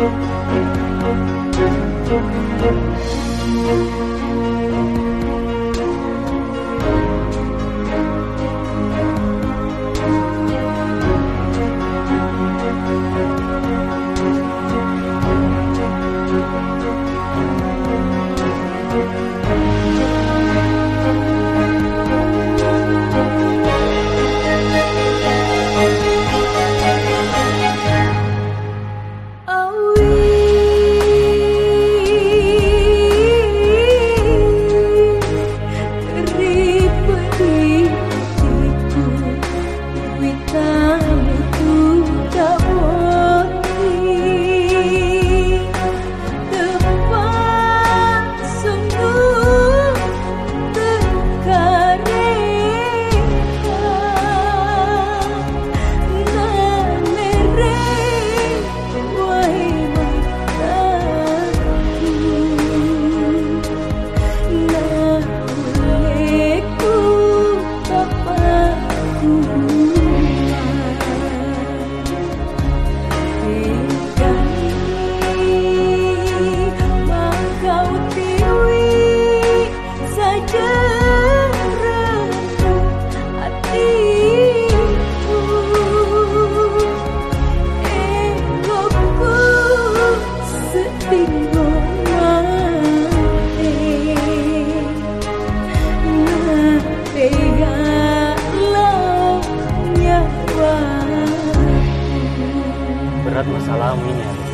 Thank you. Berat masalahmu ini Aris.